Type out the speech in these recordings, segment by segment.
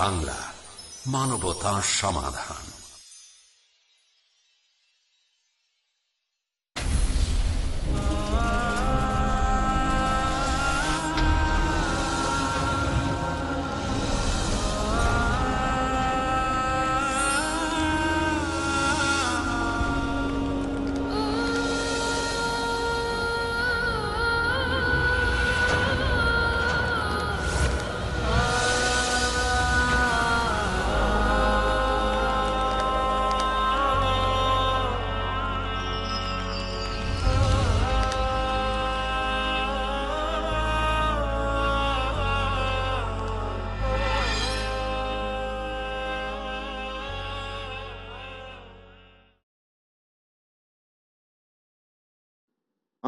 বাংলা মানবতা সমাধান।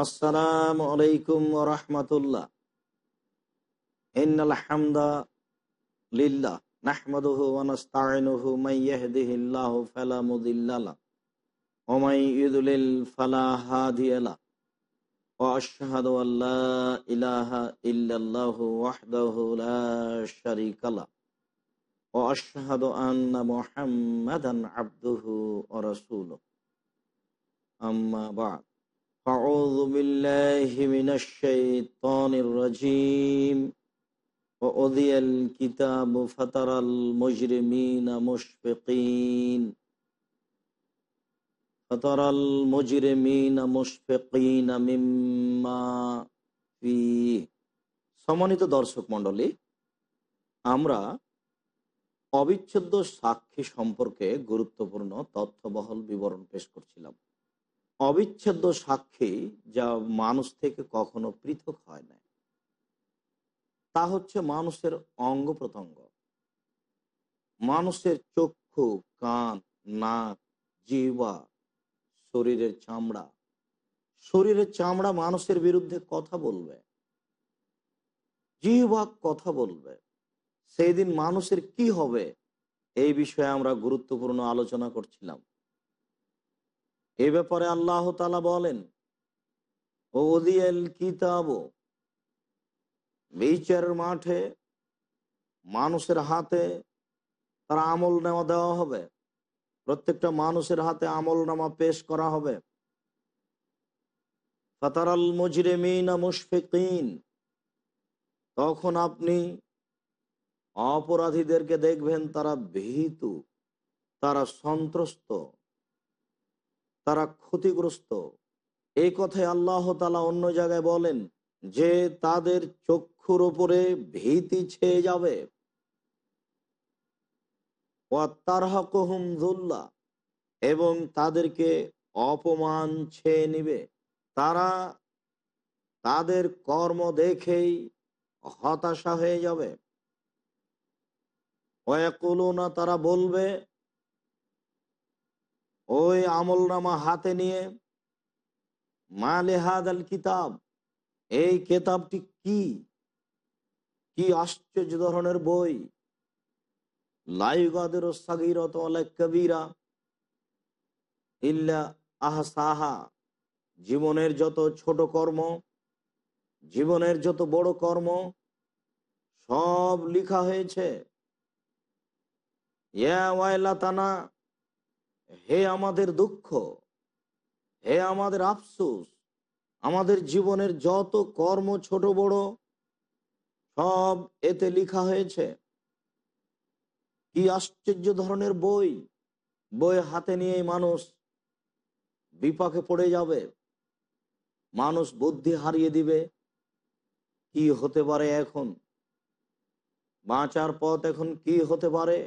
আসসালাম আলাইকুম রহমতুল্লাহ ইন্নাল হামদা লিল্লাহ নাহমাদুহু ওয়া نستعينه من يهده الله فلا مضل له ومن يضلل فلا هادي له واشهد ان لا اله الا الله وحده لا شريك له واشهد ان محمدا عبده ورسوله اما بعد أعوذ بالله من الشيطان الرجيم وأذي الكتاب فترى المجرمين مشفقين فترى المجرمين مشفقين مما فيه সম্মানিত দর্শক মণ্ডলী আমরা অবিচ্ছেদ্য সাক্ষী সম্পর্কে গুরুত্বপূর্ণ তথ্যবহল বিবরণ পেশ করছিলাম অবিচ্ছেদ্য সাক্ষী যা মানুষ থেকে কখনো পৃথক হয় না। তা হচ্ছে মানুষের অঙ্গ প্রত্যঙ্গ। মানুষের চক্ষু, কান, নাক, জিহ্বা, শরীরের চামড়া। শরীরের চামড়া মানুষের বিরুদ্ধে কথা বলবে। জিহ্বা কথা বলবে। সেই দিন মানুষের কি হবে, এই বিষয়ে আমরা গুরুত্বপূর্ণ আলোচনা করছিলাম। এ ব্যাপারে আল্লাহ তালা বলেন ওদিয়াল কিতাব বিচার মাঠে মানুষের হাতে তার আমল নেওয়া দেওয়া হবে। প্রত্যেকটা মানুষের হাতে আমল নামা পেশ করা হবে। ফাতারাল মুজরিমিনা মুশফিকিন, তখন আপনি অপরাধীদেরকে দেখবেন তারা ভীতু, তারা সন্ত্রস্ত। তারা ক্ষতিগ্রস্ত। এই কথায় আল্লাহ তালা অন্য জায়গায় বলেন যে, তাদের চক্ষুর উপরে ভীতি ছেয়ে যাবে। এবং তাদেরকে অপমান ছেয়ে নিবে। তারা তাদের কর্ম দেখেই হতাশা হয়ে যাবে। না তারা বলবে ওই আমল নামা হাতে নিয়ে মা লেহাদ আল কিতাব, এই কেতাবটি কি? কি আশ্চর্য ধরনের বই? লাইগাদের সাগিরত কবিরা ইল্লা আহসাহা। জীবনের যত ছোট কর্ম, জীবনের যত বড় কর্ম, সব লিখা হয়েছে। ইয়া ওয়াইলা তানা হে আমাদের দুঃখ, হে আমাদের আফসোস, আমাদের জীবনের যত কর্ম ছোট বড়, সব এতে লিখা হয়েছে। কি আশ্চর্য ধরনের বই বই হাতে নিয়ে মানুষ বিপাকে পড়ে যাবে। মানুষ বুদ্ধি হারিয়ে দিবে। কি হতে পারে এখন? বাঁচার পথ এখন কি হতে পারে?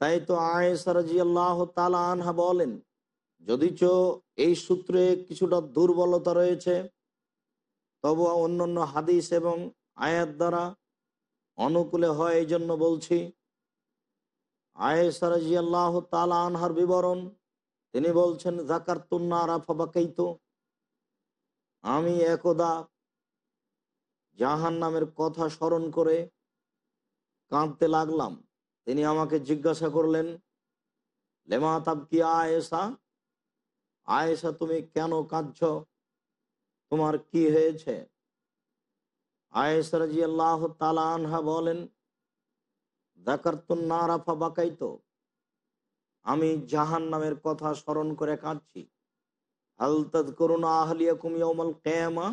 তাই তো আয়েসারাজি আল্লাহ তালা আনহা বলেন, যদিচ এই সূত্রে কিছুটা দুর্বলতা রয়েছে তবু অন্যান্য হাদিস এবং আয়াত দ্বারা অনুকূলে হয় এই জন্য বলছি আয়েসারাজি আল্লাহ তালা আনহার বিবরণ, তিনি বলছেন জাকার তুন্নারা ফাবাকাইত আমি একদা জাহান নামের কথা স্মরণ করে কাঁদতে লাগলাম। তিনি আমাকে জিজ্ঞাসা করলেন, লেমা তাবকি আয়েসা আয়েসা তুমি কেন কাঁদছ? তোমার কি হয়েছে? আয়েসা রাজি আল্লাহ তালা আনহা বলেন দেখার্তুন না রাফা বাকাইতো। আমি জাহান নামের কথা স্মরণ করে কাঁদছি। হালতাদ করুন আহলিয়া কুমিয়মাল কেয়ামা?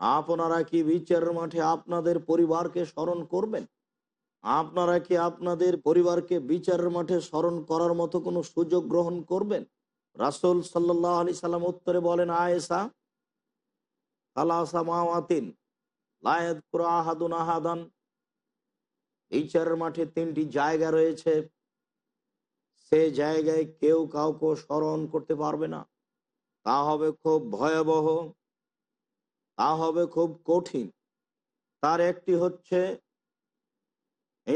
আপনারা কি বিচারের মাঠে আপনাদের পরিবারকে স্মরণ করবেন? আপনারা কি আপনাদের পরিবারকে বিচারের মাঠে স্মরণ করার মতো কোনো সুযোগ গ্রহণ করবেন? রাসুল সাল্লাহ আলি সাল্লাম উত্তরে বলেন আয়েসা কালাসা মাওয়াতিন লায়দ আহাদুন আহাদান। বিচারের মাঠে তিনটি জায়গা রয়েছে। সে জায়গায় কেউ কাউকে স্মরণ করতে পারবে না। তা হবে খুব ভয়াবহ, তা হবে খুব কঠিন। তার একটি হচ্ছে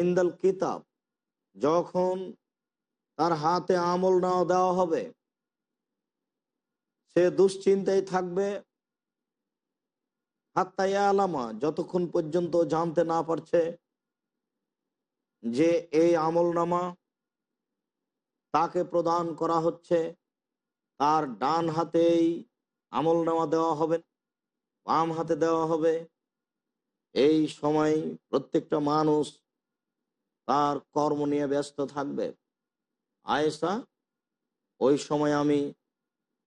ইন্দাল কিতাব, যখন তার হাতে আমল নাও দেওয়া হবে, সে দুশ্চিন্তায় থাকবে। হাত্তাইয়া আলামা, যতক্ষণ পর্যন্ত জানতে না পারছে যে এই আমল নামা তাকে প্রদান করা হচ্ছে, তার ডান হাতেই আমল নামা দেওয়া হবে, বাম হাতে দেওয়া হবে, এই সময় প্রত্যেকটা মানুষ তার কর্ম নিয়ে ব্যস্ত থাকবে। আয়েসা ওই সময় আমি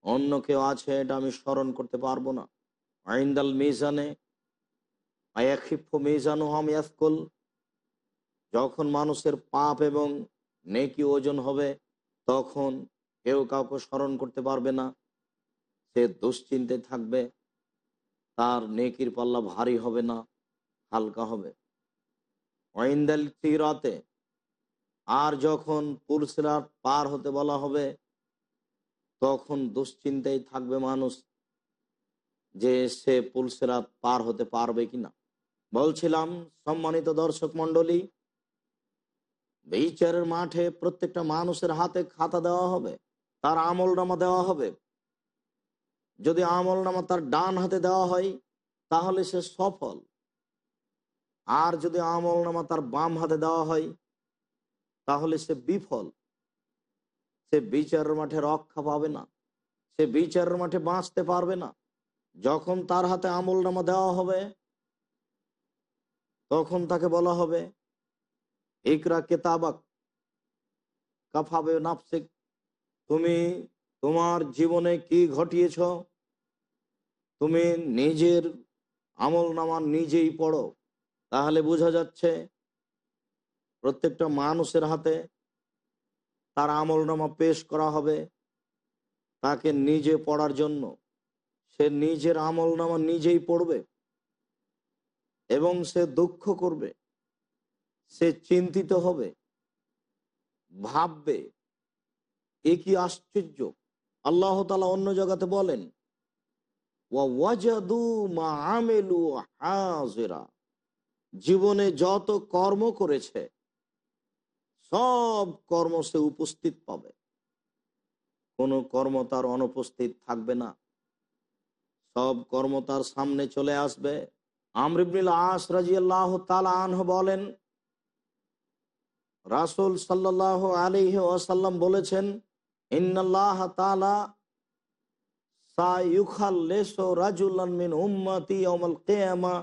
অন্য কেউ আছে এটা আমি স্মরণ করতে পারব না। আইন্দাল মিজানে আয়াক্ষিপ্য মিজানু হাম ইয়াসকুল, যখন মানুষের পাপ এবং নেকি ওজন হবে, তখন কেউ কাউকে স্মরণ করতে পারবে না। সে দুশ্চিন্তে থাকবে, তার নেকির পাল্লা ভারী হবে না, হালকা হবে। তিরাতে আর যখন পুলসিরাত পার হতে বলা হবে, তখন দুশ্চিন্তায় থাকবে মানুষ যে সে পুলসিরাত পার হতে পারবে কিনা। বলছিলাম, সম্মানিত দর্শক মন্ডলী বিচারের মাঠে প্রত্যেকটা মানুষের হাতে খাতা দেওয়া হবে, তার আমল নামা দেওয়া হবে। যদি আমল নামা তার ডান হাতে দেওয়া হয়, তাহলে সে সফল। আর যদি আমল নামা তার বাম হাতে দেওয়া হয়, তাহলে সে বিফল। সে বিচারের মাঠে রক্ষা পাবে না। সে বিচারের মাঠে বাঁচতে পারবে না। যখন তার হাতে আমল নামা দেওয়া হবে, তখন তাকে বলা হবে, ইকরা কেতাবাক কাফাবে নাফসিক, তুমি তোমার জীবনে কি ঘটিয়েছ? তুমি নিজের আমল নামা নিজেই পড়ো। তাহলে বোঝা যাচ্ছে প্রত্যেকটা মানুষের হাতে তার আমল নামা পেশ করা হবে তাকে নিজে পড়ার জন্য। সে নিজের আমল নামা নিজেই পড়বে এবং সে দুঃখ করবে, সে চিন্তিত হবে, ভাববে, এ কি আশ্চর্য। আল্লাহ তালা অন্য জায়গাতে বলেন ওয়াজাদু মা আমেলু হাজেরা। জীবনে যত কর্ম করেছে, সব কর্ম সে উপস্থিত পাবে। কোনো কর্ম তার অনুপস্থিত থাকবে না। সব কর্ম তার সামনে চলে আসবে। আমরিবনিল আস রাজি আল্লাহ আনহ বলেন, রাসুল সাল্লাহ আলী ওয়াসাল্লাম বলেছেন, ইন্নাল্লাহ তালা রাজুল্লান মিন উম্মতি অমল কেয়ামা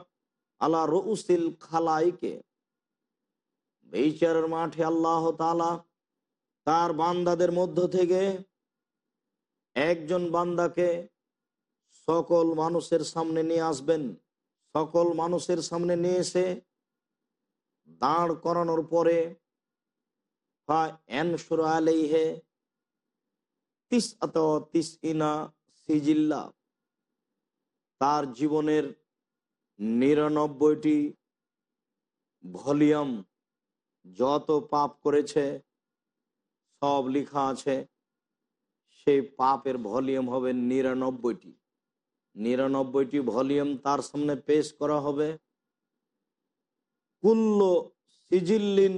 আলা রউসিল খালাইকে। বিচারের মাঠে আল্লাহ তালা তার বান্দাদের মধ্য থেকে একজন বান্দাকে সকল মানুষের সামনে নিয়ে আসবেন। সকল মানুষের সামনে নিয়ে এসে দাঁড় করানোর পরে আলাইহে তিস আত তিস ইনা সিজিল্লা। তার জীবনের নিরানব্বইটি ভলিউম যত পাপ করেছে, সব লেখা আছে, সেই পাপের ভলিউম হবে নিরানব্বইটি। নিরানব্বইটি ভলিউম তার সামনে পেশ করা হবে কুল্ল সিজিল্লিন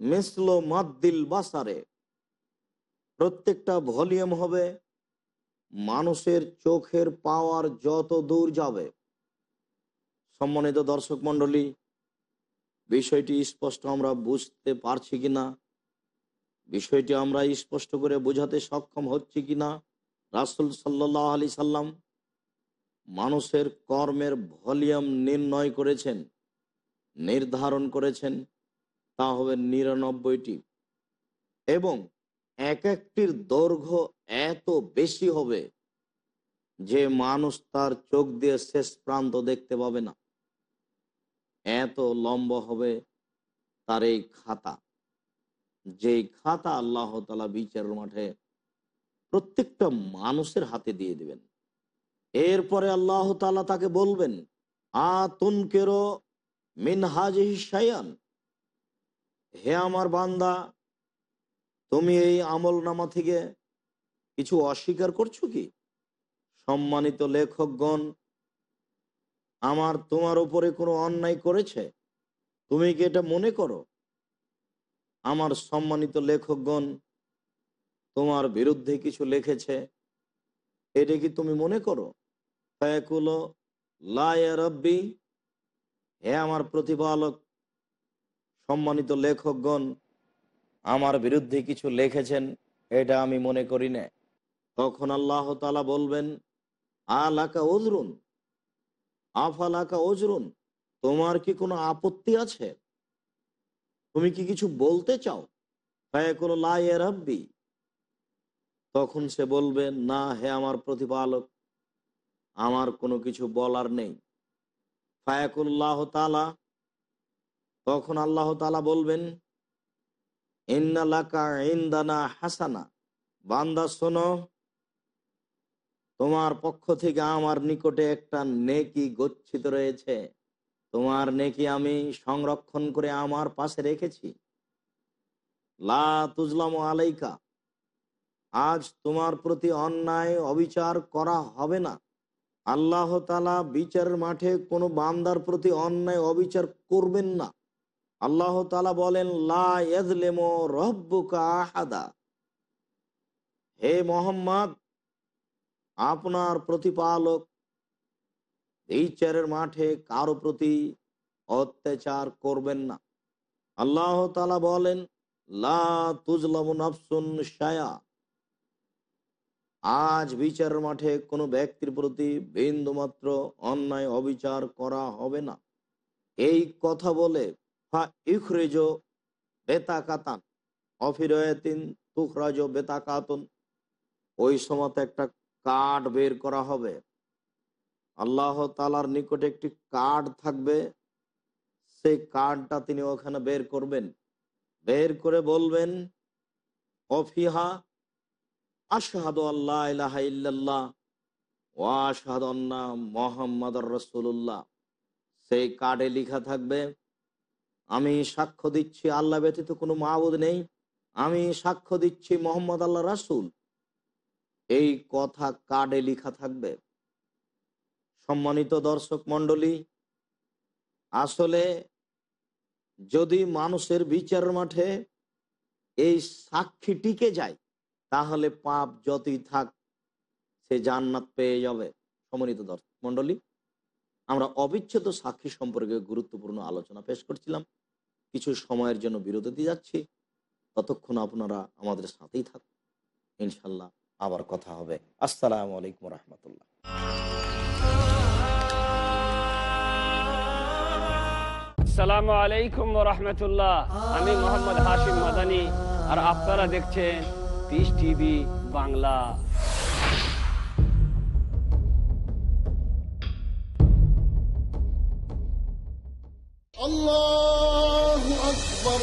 মিসলো মাদ্দিল বাসারে। প্রত্যেকটা ভলিউম হবে মানুষের চোখের পাওয়ার যত দূর যাবে সম্মানিত দর্শক মন্ডলী বিষয়টি স্পষ্ট আমরা বুঝতে পারছি কিনা? বিষয়টি আমরা স্পষ্ট করে বোঝাতে সক্ষম হচ্ছি কিনা? রাসুল সাল্লাহ আলি সাল্লাম মানুষের কর্মের ভলিউম নির্ণয় করেছেন, নির্ধারণ করেছেন, তা হবে নিরানব্বইটি। এবং এক একটির দৈর্ঘ্য এত বেশি হবে যে মানুষ তার চোখ দিয়ে শেষ প্রান্ত দেখতে পাবে না। এত লম্বা হবে তার এই খাতা। যেই খাতা আল্লাহ তালা বিচারের মাঠে প্রত্যেকটা মানুষের হাতে দিয়ে দিবেন। এরপরে আল্লাহ তালা তাকে বলবেন আ তুনকেরো মিনহাজ সায়ান হে আমার বান্দা, তুমি এই আমল নামা থেকে কিছু অস্বীকার করছ কি? সম্মানিত লেখকগণ আমার তোমার উপরে কোনো অন্যায় করেছে? তুমি কি এটা মনে করো? আমার সম্মানিত লেখকগণ, তোমার বিরুদ্ধে কিছু লিখেছে। এটা কি তুমি মনে করো? ফায়াকুলো লায়া রব্বি। হে আমার প্রতিপালক, সম্মানিত লেখকগণ, আমার বিরুদ্ধে কিছু লিখেছেন, এটা আমি মনে করি না। তখন আল্লাহ তালা বলবেন, আলাকা ওজরুন আফালাকা ওজরুন, তোমার কি কোনো আপত্তি আছে? তুমি কি কিছু বলতে চাও? তখন সে বলবে, না হে আমার প্রতিপালক, আমার কোনো কিছু বলার নেই। ফায়াকুল্লাহ তালা তখন আল্লাহ তালা বলবেন ইন্দানা হাসানা। বান্দা শোনো তোমার পক্ষ থেকে আমার নিকটে একটা নেকি গচ্ছিত রয়েছে। তোমার নেকি আমি সংরক্ষণ করে আমার পাশে রেখেছি। লা তুজলাম আলাইকা, আজ তোমার প্রতি অন্যায় অবিচার করা হবে না। আল্লাহ তালা বিচারের মাঠে কোনো বান্দার প্রতি অন্যায় অবিচার করবেন না। আল্লাহ তালা বলেন রব্বুকা আহাদা। হে মোহাম্মদ আপনার প্রতিপালক বিচারের মাঠে কারও প্রতি অত্যাচার করবেন না। আল্লাহ তালা বলেন, লা তুজলাম আজ বিচারের মাঠে কোনো ব্যক্তির প্রতি বিন্দুমাত্র অন্যায়, অবিচার করা হবে না। এই কথা বলে ইখরেজ বেতাকাতান, অফিরয়াতিন তুখরাজ বেতাকাতন। ওই সময় একটা কার্ড বের করা হবে। আল্লাহ তালার নিকটে একটি কার্ড থাকবে। সেই কার্ডটা তিনি ওখানে বের করবেন। বের করে বলবেন অফিহা আশহাদু আল্লাহ ইলাহা ইল্লাল্লাহ ওয়া আশহাদু আন্না সেই কার্ডে লেখা থাকবে, আমি সাক্ষ্য দিচ্ছি, আল্লাহ ব্যতীত কোনো মাবুদ নেই। আমি সাক্ষ্য দিচ্ছি মোহাম্মদ আল্লাহ রাসূল। এই কথা কার্ডে লেখা থাকবে। সম্মানিত দর্শক মণ্ডলী, আসলে যদি মানুষের বিচার মাঠে এই সাক্ষী টিকে যায়, তাহলে পাপ যতই থাক, সে জান্নাত পেয়ে যাবে। সম্মানিত দর্শক মণ্ডলী, আমরা অবিচ্ছেদ্য সাক্ষী সম্পর্কে গুরুত্বপূর্ণ আলোচনা পেশ করছিলাম। কিছু সময়ের জন্য বিরতি যাচ্ছি। ততক্ষণ আপনারা আমাদের সাথেই থাকুন। ইনশাল্লাহ আবার কথা হবে। আসসালাম আলাইকুম রহমতুল্লাহ। আসসালামু আলাইকুম রহমতুল্লাহ। আমি মোহাম্মদ হাশিম মাদানি আর আপনারা দেখছেন পিস টিভি বাংলা। আল্লাহ আকবর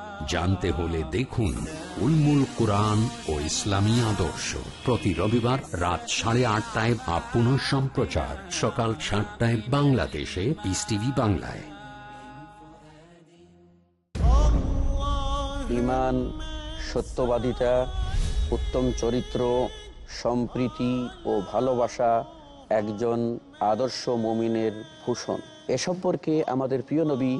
জানতে হলে দেখুন উলমুল কোরআন ও ইসলামী আদর্শ। প্রতি রবিবার রাত সাড়ে আটটায় বা পুনঃ সম্প্রচার। সকাল সাতটায় বাংলাদেশে পিস টিভি বাংলায়। ইমান, সত্যবাদিতা, উত্তম চরিত্র, সম্প্রীতি ও ভালোবাসা একজন আদর্শ মমিনের ভূষণ। এ সম্পর্কে আমাদের প্রিয় নবী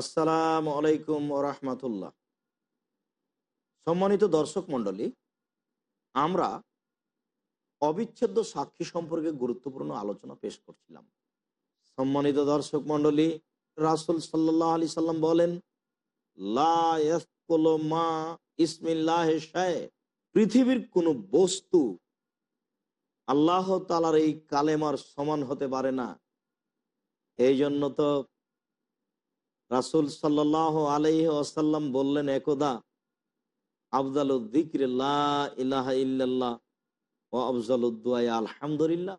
আসসালামু আলাইকুম রহমতুল্লাহ। সম্মানিত দর্শক মন্ডলী আমরা অবিচ্ছেদ্য সাক্ষী সম্পর্কে গুরুত্বপূর্ণ আলোচনা পেশ করছিলাম। সম্মানিত দর্শক মন্ডলী রাসুল সাল্লাহ আলি সাল্লাম বলেন মা পৃথিবীর কোনো বস্তু আল্লাহ তালার এই কালেমার সমান হতে পারে না। এই জন্য তো রাসুল সাল্লাহ আলাইহি আসাল্লাম বললেন, একদা আফজাল ইলাহা ইল্লাল্লাহ ও আফজাল উদ্দুয়াই আলহামদুলিল্লাহ।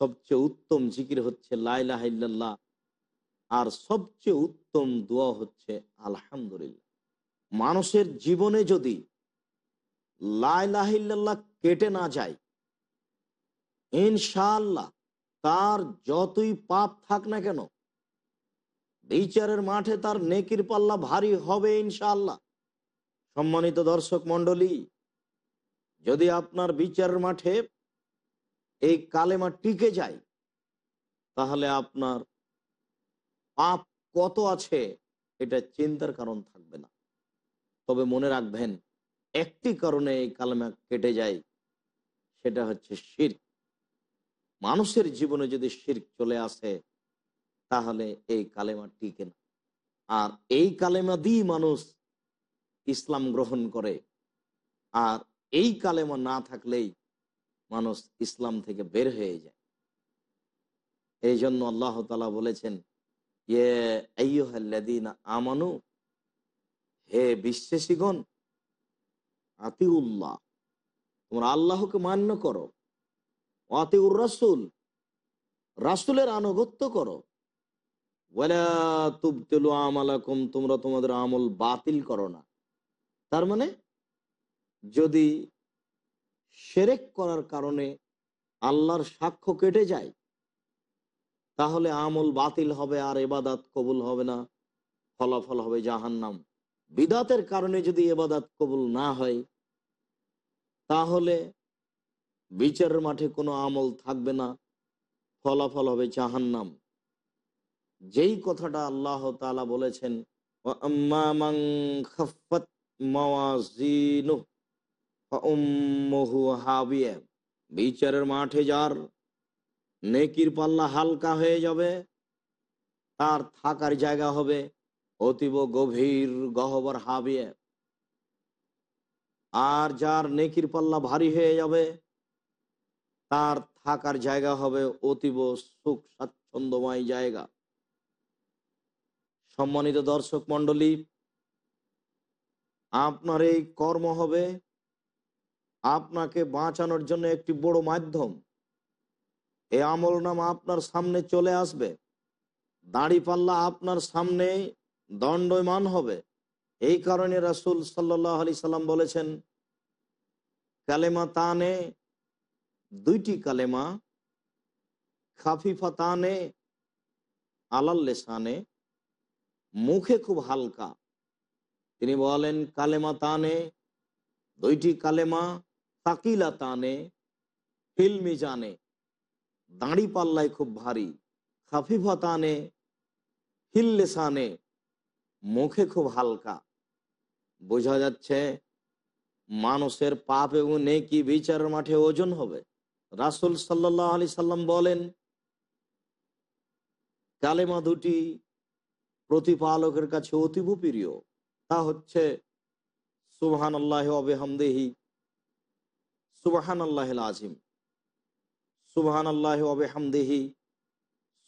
সবচেয়ে উত্তম জিকির হচ্ছে লাইলাহ ইল্লাল্লাহ আর সবচেয়ে উত্তম দোয়া হচ্ছে আলহামদুলিল্লাহ। মানুষের জীবনে যদি লাইলাহিল্লাহ কেটে না যায়, ইনশাআল্লাহ তার যতই পাপ থাক না কেন বিচারের মাঠে তার নেকির পাল্লা ভারী হবে ইনশাআল্লাহ। সম্মানিত দর্শক মন্ডলী যদি আপনার বিচারের মাঠে এই কালেমা টিকে যায়, তাহলে আপনার পাপ কত আছে এটা চিন্তার কারণ থাকবে না। তবে মনে রাখবেন, একটি কারণে এই কালেমা কেটে যায়, সেটা হচ্ছে শির। মানুষের জীবনে যদি শির চলে আসে তাহলে এই কালেমা টিকে না। আর এই কালেমা দিয়ে মানুষ ইসলাম গ্রহণ করে। আর এই কালেমা না থাকলেই মানুষ ইসলাম থেকে বের হয়ে যায়। এই জন্য আল্লাহ তালা বলেছেন আমানু, হে বিশ্বাসীগণ, আতিউল্লাহ, তোমরা আল্লাহকে মান্য করো। আতিউর রাসুল, রাসুলের আনুগত্য করো। আমালাকুম, তোমরা তোমাদের আমল বাতিল করো না। তার মানে যদি সেরেক করার কারণে আল্লাহর সাক্ষ্য কেটে যায়, তাহলে আমল বাতিল হবে, আর এবাদাত কবুল হবে না, ফলাফল হবে জাহান্নাম। বিদাতের কারণে যদি এবাদাত কবুল না হয়, তাহলে বিচারের মাঠে কোনো আমল থাকবে না, ফলাফল হবে জাহান্নাম। যেই কথাটা আল্লাহ তালা বলেছেন বিচারের মাঠে যার নেকির পাল্লা হালকা হয়ে যাবে, তার থাকার জায়গা হবে অতীব গভীর গহবর হাবিয়ে। আর যার নেকির পাল্লা ভারী হয়ে যাবে, তার থাকার জায়গা হবে অতীব সুখ স্বাচ্ছন্দ্যময় জায়গা। সম্মানিত দর্শক মন্ডলী আপনার এই কর্ম হবে আপনাকে বাঁচানোর জন্য একটি বড় মাধ্যম। এই আমল নাম আপনার সামনে চলে আসবে। দাড়ি পাল্লা আপনার সামনে দণ্ডমান হবে। এই কারণে রাসুল সাল্লাহ আলি সাল্লাম বলেছেন, কালেমা তানে, দুইটি কালেমা, খাফিফা তানে আলাল্লেসানে মুখে খুব হালকা। তিনি বলেন, কালেমা তানে, দুইটি কালেমা তাকিলা তানে, ফিল্মি জানে, দাঁড়ি পাল্লায় খুব ভারী, খাফিফা তানে হিল্লেসানে মুখে খুব হালকা। বোঝা যাচ্ছে, মানুষের পাপ এবং নেকি বিচারের মাঠে ওজন হবে। রাসুল সাল্লাহ আলি সাল্লাম বলেন, কালেমা দুটি প্রতিপালকের কাছে অতীব প্রিয়। তা হচ্ছে সুবহান আল্লাহ অবেহামদেহি সুবহান আল্লাহ আজিম সুবহান আল্লাহ অবেহামদেহি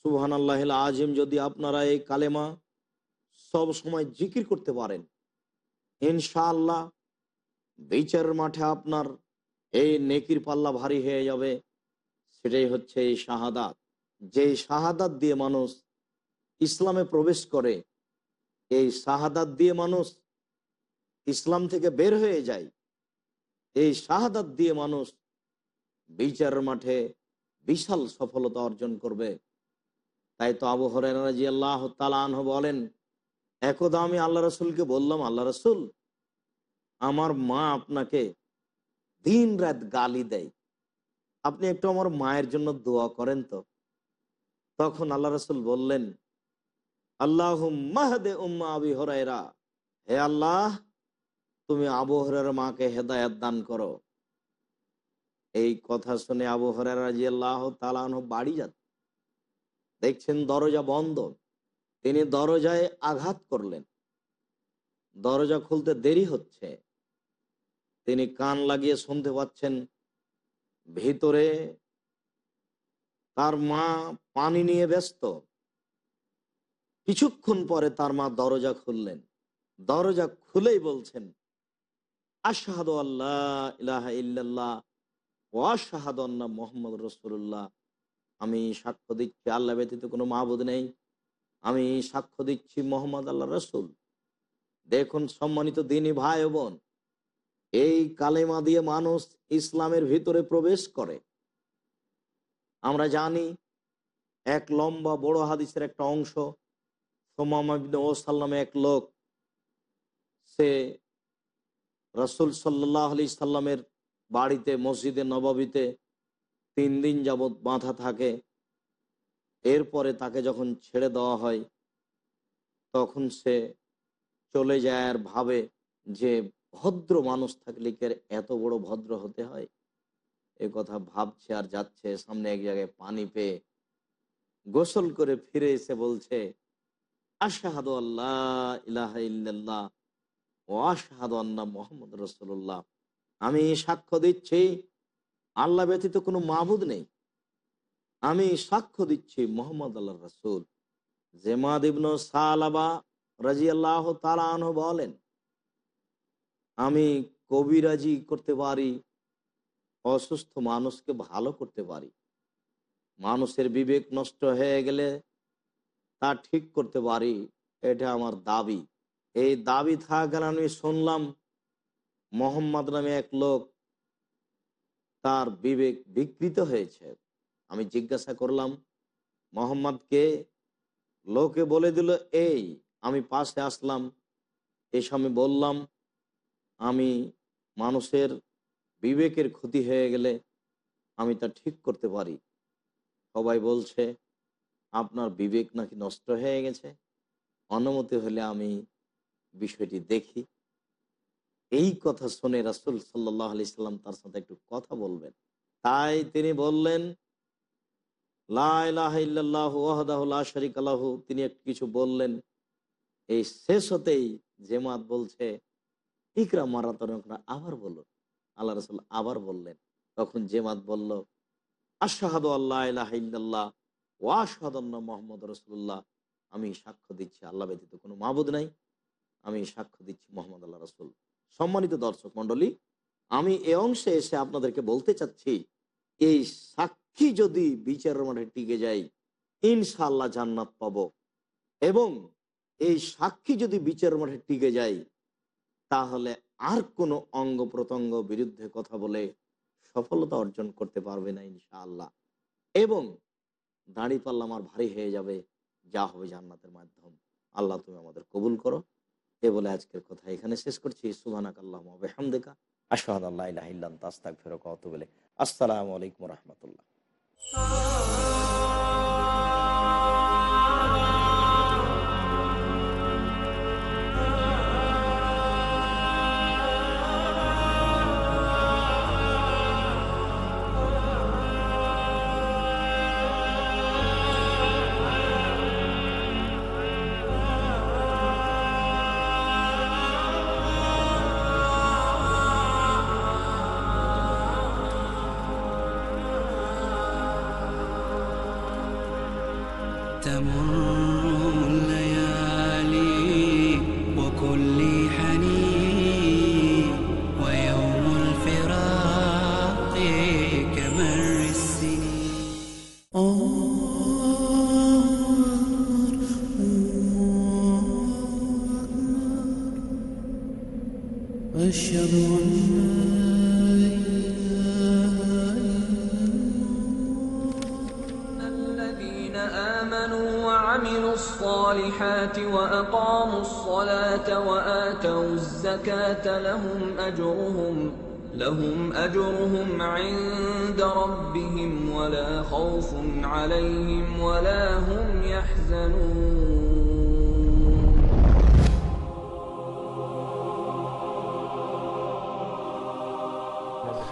সুবহান আল্লাহ আজিম যদি আপনারা এই কালেমা সব সময় জিকির করতে পারেন, ইনশাআল্লাহ বিচারের মাঠে আপনার এই নেকির পাল্লা ভারী হয়ে যাবে। সেটাই হচ্ছে এই শাহাদাত। যে শাহাদাত দিয়ে মানুষ ইসলামে প্রবেশ করে, এই শাহাদাত দিয়ে মানুষ ইসলাম থেকে বের হয়ে যায়। এই শাহাদাত দিয়ে মানুষ বিচার মাঠে বিশাল সফলতা অর্জন করবে। তাই তো আবু হরাজি আল্লাহ তালাহ বলেন, একদা আমি আল্লাহ রসুলকে বললাম, আল্লাহ রসুল, আমার মা আপনাকে দিন রাত গালি দেয়। আপনি একটু আমার মায়ের জন্য দোয়া করেন তো। তখন আল্লাহ রসুল বললেন উম্মা আল্লাহ, তুমি আবু হরের মাকে হেদায়াত দান করো। এই কথা শুনে আবু হরের রাজি আল্লাহ তালান বাড়ি যাচ্ছে দেখছেন দরজা বন্ধ। তিনি দরজায় আঘাত করলেন। দরজা খুলতে দেরি হচ্ছে। তিনি কান লাগিয়ে শুনতে পাচ্ছেন, ভিতরে তার মা পানি নিয়ে ব্যস্ত। কিছুক্ষণ পরে তার মা দরজা খুললেন। দরজা খুলেই বলছেন, আশাহাদ আল্লাহ ইলাহা ইল্লাল্লাহ ও আশাহাদ আল্লাহ মোহাম্মদ রসুল্লাহ আমি সাক্ষ্য দিচ্ছি, আল্লাহ ব্যতীত কোনো মাহবুদ নেই। আমি সাক্ষ্য দিচ্ছি মোহাম্মদ আল্লাহ রসুল। দেখুন সম্মানিত দিনী ভাই বোন, এই কালেমা দিয়ে মানুষ ইসলামের ভিতরে প্রবেশ করে। আমরা জানি, এক লম্বা বড় হাদিসের একটা অংশ সাল্লামে এক লোক, সে রসুল সাল্লাহ আলি সাল্লামের বাড়িতে, মসজিদে নবাবিতে তিন দিন যাবৎ বাঁধা থাকে। এরপরে তাকে যখন ছেড়ে দেওয়া হয়, তখন সে চলে যায় আর ভাবে যে ভদ্র মানুষ থাকলে কি এত বড় ভদ্র হতে হয়? এ কথা ভাবছে আর যাচ্ছে, সামনে এক জায়গায় পানি পেয়ে গোসল করে ফিরে এসে বলছে আমি সাক্ষ্য দিচ্ছি, আল্লাহ ব্যতীত কোনো মাহবুদ নেই। আমি সাক্ষ্য দিচ্ছি মোহাম্মদ আল্লাহ রসুল। জেমাদ ইবনু সালাবা রাজি আল্লাহ তালাহ বলেন, আমি কবিরাজি করতে পারি, অসুস্থ মানুষকে ভালো করতে পারি। মানুষের বিবেক নষ্ট হয়ে গেলে তা ঠিক করতে পারি, এটা আমার দাবি। এই দাবি থাকার আমি শুনলাম মোহাম্মদ নামে এক লোক তার বিবেক বিকৃত হয়েছে। আমি জিজ্ঞাসা করলাম, মোহাম্মদকে? লোকে বলে দিল, এই, আমি পাশে আসলাম। এসে আমি বললাম, আমি মানুষের বিবেকের ক্ষতি হয়ে গেলে আমি তা ঠিক করতে পারি। সবাই বলছে আপনার বিবেক নাকি নষ্ট হয়ে গেছে? অনুমতি হলে আমি বিষয়টি দেখি। এই কথা শুনে রাসুল সাল্লাহ আলি সাল্লাম তার সাথে একটু কথা বলবেন। তাই তিনি বললেন তিনি একটু কিছু বললেন। এই শেষ হতেই জেমাত বলছে ইকরা মারাতন আবার বলল আল্লাহ রসুল আবার বললেন। তখন জেমাত বলল, আশাহাদ আল্লাহ ইল্লাল্লাহ ও মোহাম্মদ রসুল্লাহ আমি সাক্ষ্য দিচ্ছি আল্লাহ ব্যতীত কোনো মাহবুদ নাই। আমি সাক্ষ্য দিচ্ছি মোহাম্মদ আল্লাহ রসুল। সম্মানিত দর্শক মন্ডলী আমি এ অংশে এসে আপনাদেরকে বলতে চাচ্ছি, এই সাক্ষী যদি বিচারের মাঠে টিকে যায় ইনশাল্লাহ জান্নাত পাব। এবং এই সাক্ষী যদি বিচারের মাঠে টিকে যায়, তাহলে আর কোনো অঙ্গ প্রত্যঙ্গ বিরুদ্ধে কথা বলে সফলতা অর্জন করতে পারবে না ইনশাআল্লাহ। এবং দাঁড়ি পাল্লা আমার ভারী হয়ে যাবে, যা হবে জান্নাতের মাধ্যম। আল্লাহ তুমি আমাদের কবুল করো। এ বলে আজকের কথা এখানে শেষ করছি। সুবানাক আল্লাহ হামদেকা আশাহাদ আল্লাহ ইলাহিল্লান তাস্তাক ফেরক অত বলে আসসালামু আলাইকুম রহমতুল্লাহ। تمر